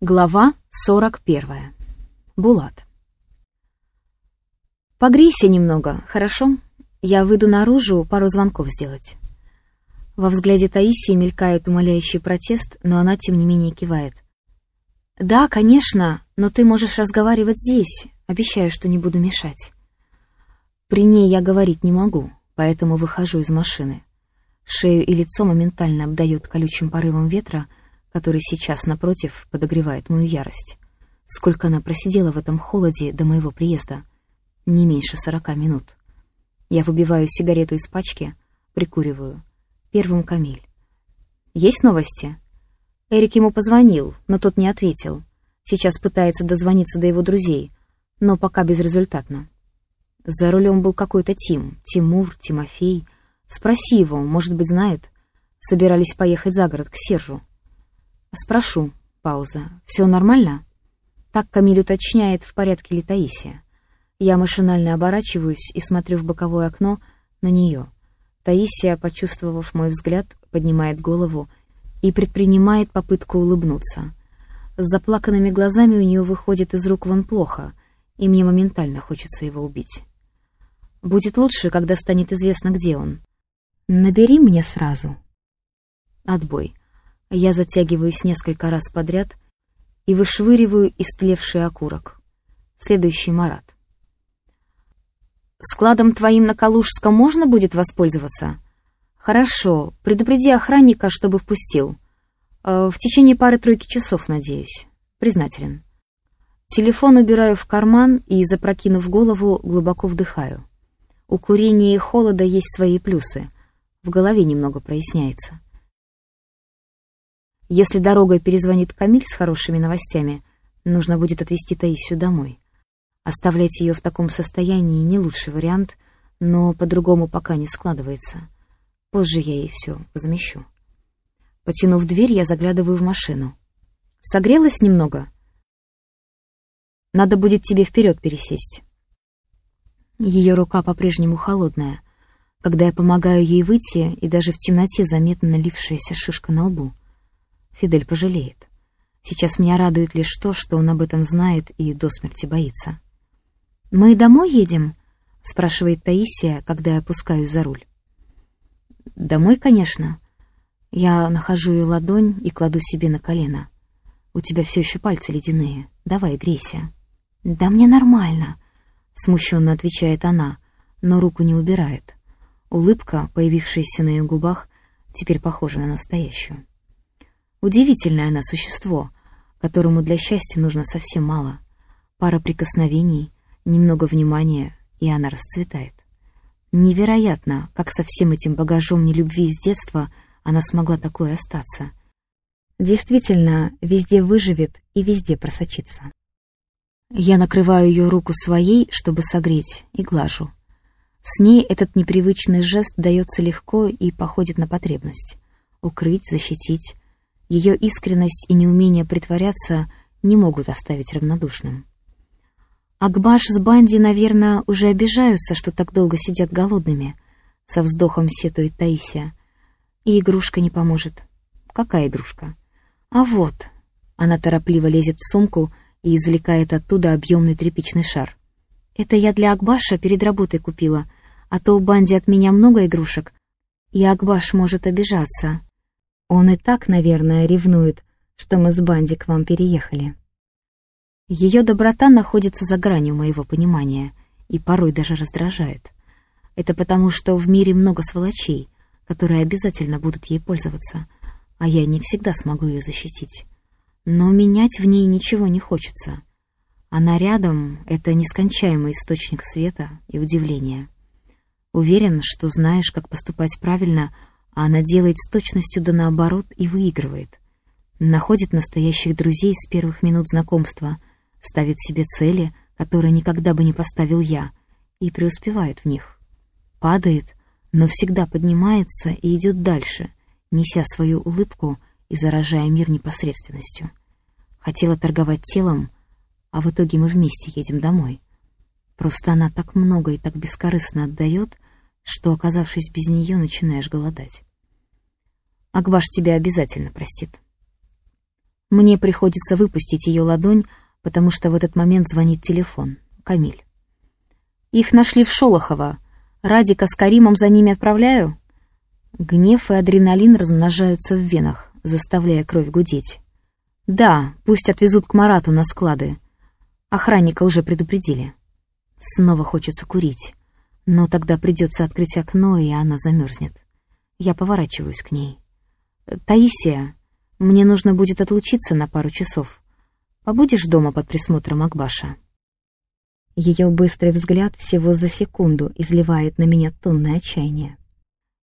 Глава 41. Булат. «Погрейся немного, хорошо? Я выйду наружу пару звонков сделать». Во взгляде Таисии мелькает умоляющий протест, но она, тем не менее, кивает. «Да, конечно, но ты можешь разговаривать здесь. Обещаю, что не буду мешать». При ней я говорить не могу, поэтому выхожу из машины. Шею и лицо моментально обдает колючим порывом ветра, который сейчас, напротив, подогревает мою ярость. Сколько она просидела в этом холоде до моего приезда? Не меньше сорока минут. Я выбиваю сигарету из пачки, прикуриваю. Первым Камиль. «Есть новости?» Эрик ему позвонил, но тот не ответил. Сейчас пытается дозвониться до его друзей, но пока безрезультатно. За рулем был какой-то Тим, Тимур, Тимофей. Спроси его, может быть, знает. Собирались поехать за город к Сержу. Спрошу. Пауза. «Все нормально?» Так Камиль уточняет, в порядке ли Таисия. Я машинально оборачиваюсь и смотрю в боковое окно на нее. Таисия, почувствовав мой взгляд, поднимает голову и предпринимает попытку улыбнуться. С заплаканными глазами у нее выходит из рук вон плохо, и мне моментально хочется его убить. Будет лучше, когда станет известно, где он. Набери мне сразу. Отбой. Я затягиваюсь несколько раз подряд и вышвыриваю истлевший окурок. Следующий Марат. «Складом твоим на Калужском можно будет воспользоваться?» «Хорошо. Предупреди охранника, чтобы впустил. Э, в течение пары-тройки часов, надеюсь. Признателен». Телефон убираю в карман и, запрокинув голову, глубоко вдыхаю. У курения и холода есть свои плюсы. В голове немного проясняется. Если дорогой перезвонит Камиль с хорошими новостями, нужно будет отвезти Таисию домой. Оставлять ее в таком состоянии не лучший вариант, но по-другому пока не складывается. Позже я ей все замещу. Потянув дверь, я заглядываю в машину. Согрелась немного? Надо будет тебе вперед пересесть. Ее рука по-прежнему холодная. Когда я помогаю ей выйти, и даже в темноте заметна налившаяся шишка на лбу — Фидель пожалеет. Сейчас меня радует лишь то, что он об этом знает и до смерти боится. «Мы домой едем?» — спрашивает Таисия, когда я опускаюсь за руль. «Домой, конечно». Я нахожу ее ладонь и кладу себе на колено. «У тебя все еще пальцы ледяные. Давай, грейся». «Да мне нормально», — смущенно отвечает она, но руку не убирает. Улыбка, появившаяся на ее губах, теперь похожа на настоящую. Удивительное она существо, которому для счастья нужно совсем мало. Пара прикосновений, немного внимания, и она расцветает. Невероятно, как со всем этим багажом нелюбви из детства она смогла такое остаться. Действительно, везде выживет и везде просочится. Я накрываю ее руку своей, чтобы согреть, и глажу. С ней этот непривычный жест дается легко и походит на потребность. Укрыть, защитить, ее искренность и неумение притворяться не могут оставить равнодушным. Акбаш с Банди, наверное, уже обижаются, что так долго сидят голодными. Со вздохом сетует Таисия. И игрушка не поможет. Какая игрушка? А вот. Она торопливо лезет в сумку и извлекает оттуда объемный тряпичный шар. Это я для Акбаша перед работой купила, а то у Банди от меня много игрушек, и Акбаш может обижаться. Он и так, наверное, ревнует, что мы с Банди к вам переехали. Ее доброта находится за гранью моего понимания и порой даже раздражает. Это потому, что в мире много сволочей, которые обязательно будут ей пользоваться, а я не всегда смогу ее защитить. Но менять в ней ничего не хочется. Она рядом — это нескончаемый источник света и удивления. Уверен, что знаешь, как поступать правильно — а она делает с точностью да наоборот и выигрывает. Находит настоящих друзей с первых минут знакомства, ставит себе цели, которые никогда бы не поставил я, и преуспевает в них. Падает, но всегда поднимается и идет дальше, неся свою улыбку и заражая мир непосредственностью. Хотела торговать телом, а в итоге мы вместе едем домой. Просто она так много и так бескорыстно отдает, что, оказавшись без нее, начинаешь голодать. Акбаш тебя обязательно простит. Мне приходится выпустить ее ладонь, потому что в этот момент звонит телефон. Камиль. «Их нашли в Шолохово. Радика с Каримом за ними отправляю?» Гнев и адреналин размножаются в венах, заставляя кровь гудеть. «Да, пусть отвезут к Марату на склады. Охранника уже предупредили. Снова хочется курить, но тогда придется открыть окно, и она замерзнет. Я поворачиваюсь к ней. «Таисия, мне нужно будет отлучиться на пару часов. Побудешь дома под присмотром Акбаша?» Ее быстрый взгляд всего за секунду изливает на меня тонное отчаяние.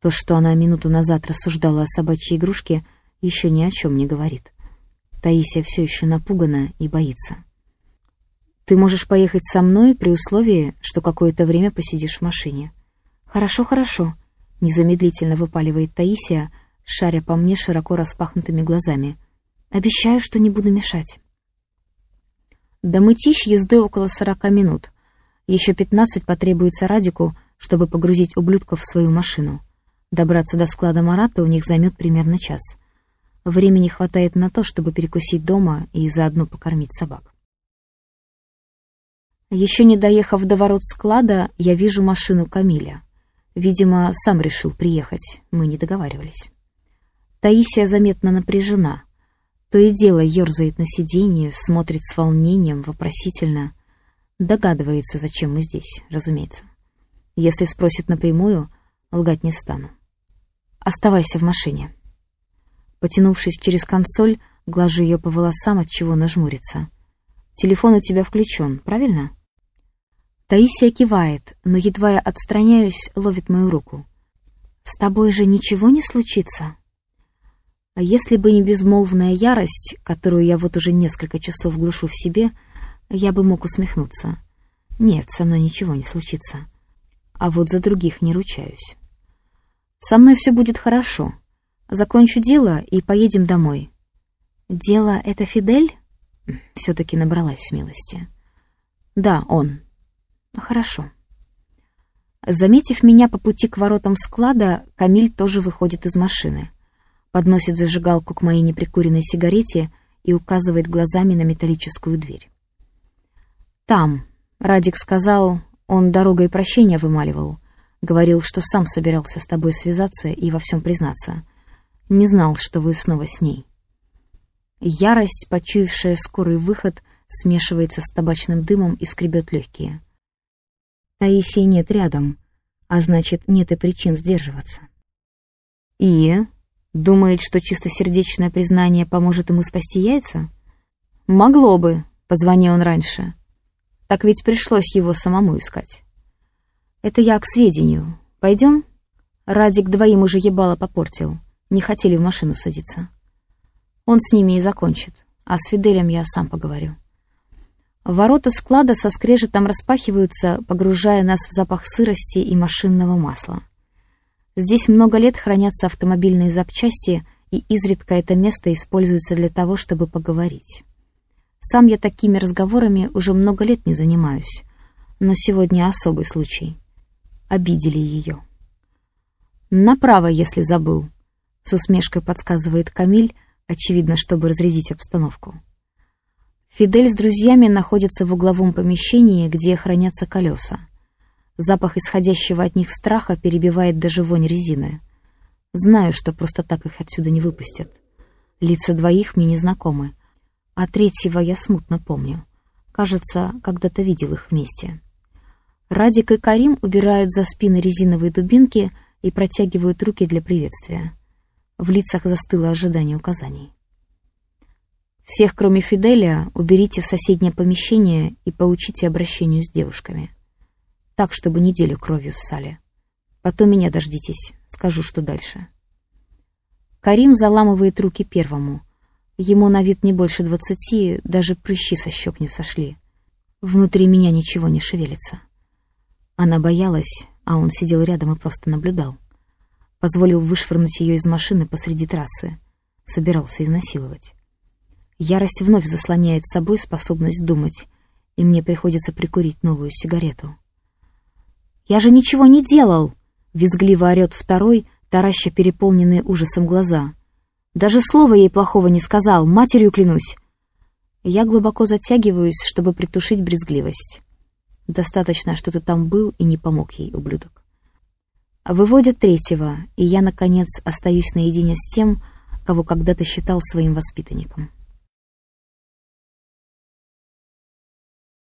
То, что она минуту назад рассуждала о собачьей игрушке, еще ни о чем не говорит. Таисия все еще напугана и боится. «Ты можешь поехать со мной при условии, что какое-то время посидишь в машине». «Хорошо, хорошо», — незамедлительно выпаливает Таисия, шаря по мне широко распахнутыми глазами. «Обещаю, что не буду мешать». До мытищ езды около сорока минут. Еще пятнадцать потребуется Радику, чтобы погрузить ублюдков в свою машину. Добраться до склада Марата у них займет примерно час. Времени хватает на то, чтобы перекусить дома и заодно покормить собак. Еще не доехав до ворот склада, я вижу машину Камиля. Видимо, сам решил приехать, мы не договаривались. Таисия заметно напряжена. То и дело ерзает на сиденье, смотрит с волнением, вопросительно. Догадывается, зачем мы здесь, разумеется. Если спросит напрямую, лгать не стану. «Оставайся в машине». Потянувшись через консоль, глажу ее по волосам, от чего нажмурится. «Телефон у тебя включен, правильно?» Таисия кивает, но едва я отстраняюсь, ловит мою руку. «С тобой же ничего не случится?» А если бы не безмолвная ярость, которую я вот уже несколько часов глушу в себе, я бы мог усмехнуться. Нет, со мной ничего не случится. А вот за других не ручаюсь. Со мной все будет хорошо. Закончу дело и поедем домой. Дело — это Фидель? Все-таки набралась смелости. Да, он. Хорошо. Заметив меня по пути к воротам склада, Камиль тоже выходит из машины подносит зажигалку к моей неприкуренной сигарете и указывает глазами на металлическую дверь. «Там», — Радик сказал, он дорогой прощения вымаливал. Говорил, что сам собирался с тобой связаться и во всем признаться. Не знал, что вы снова с ней. Ярость, почуявшая скорый выход, смешивается с табачным дымом и скребет легкие. Таисии нет рядом, а значит, нет и причин сдерживаться. «И?» Думает, что чистосердечное признание поможет ему спасти яйца? Могло бы, позвони он раньше. Так ведь пришлось его самому искать. Это я к сведению. Пойдем? Радик двоим уже ебало попортил. Не хотели в машину садиться. Он с ними и закончит, а с Фиделем я сам поговорю. Ворота склада со скрежетом распахиваются, погружая нас в запах сырости и машинного масла. Здесь много лет хранятся автомобильные запчасти, и изредка это место используется для того, чтобы поговорить. Сам я такими разговорами уже много лет не занимаюсь, но сегодня особый случай. Обидели ее. «Направо, если забыл», — с усмешкой подсказывает Камиль, очевидно, чтобы разрядить обстановку. Фидель с друзьями находятся в угловом помещении, где хранятся колеса. Запах исходящего от них страха перебивает даже вонь резины. Знаю, что просто так их отсюда не выпустят. Лица двоих мне незнакомы, а третьего я смутно помню. Кажется, когда-то видел их вместе. Радик и Карим убирают за спины резиновые дубинки и протягивают руки для приветствия. В лицах застыло ожидание указаний. Всех, кроме Фиделя, уберите в соседнее помещение и поучите обращению с девушками так, чтобы неделю кровью ссали. Потом меня дождитесь, скажу, что дальше. Карим заламывает руки первому. Ему на вид не больше двадцати, даже прыщи со щек не сошли. Внутри меня ничего не шевелится. Она боялась, а он сидел рядом и просто наблюдал. Позволил вышвырнуть ее из машины посреди трассы. Собирался изнасиловать. Ярость вновь заслоняет собой способность думать, и мне приходится прикурить новую сигарету. «Я же ничего не делал!» — визгливо орет второй, тараща переполненные ужасом глаза. Даже слова ей плохого не сказал, матерью клянусь. Я глубоко затягиваюсь, чтобы притушить брезгливость. Достаточно, что ты там был и не помог ей, ублюдок. Выводят третьего, и я, наконец, остаюсь наедине с тем, кого когда-то считал своим воспитанником.